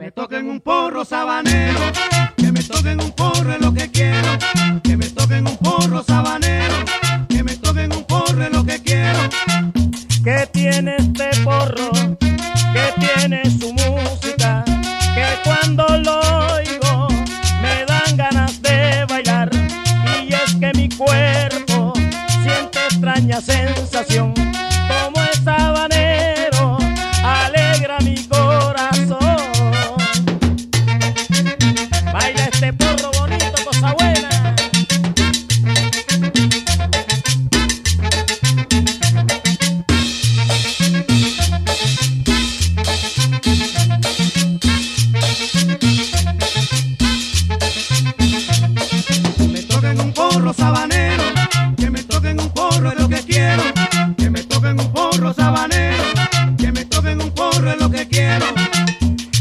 me toquen un porro sabanero, que me toquen un porro es lo que quiero, que me toquen un porro sabanero, que me toquen un porro es lo que quiero. ¿Qué tiene este porro? ¿Qué tiene su música? Que cuando lo oigo me dan ganas de bailar. Y es que mi cuerpo siente extraña sensación.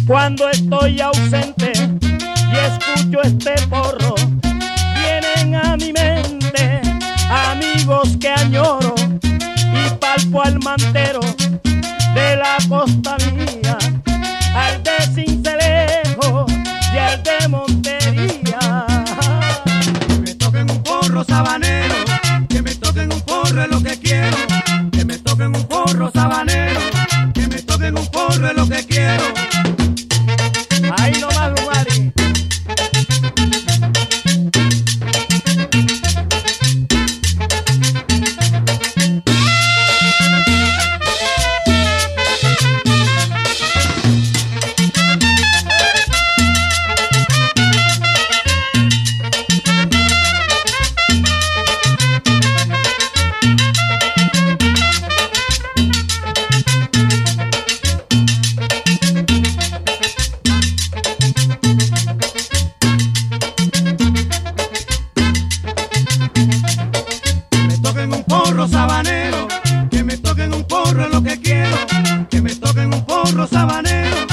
Cuando estoy ausente y escucho este porro, y palpo al mantero de la costa mía, al de Cincelejo y al de Montería. Me toquen un porro sabanero, porro sabanero, que me toquen un porro es lo que quiero, que me toquen un porro sabanero,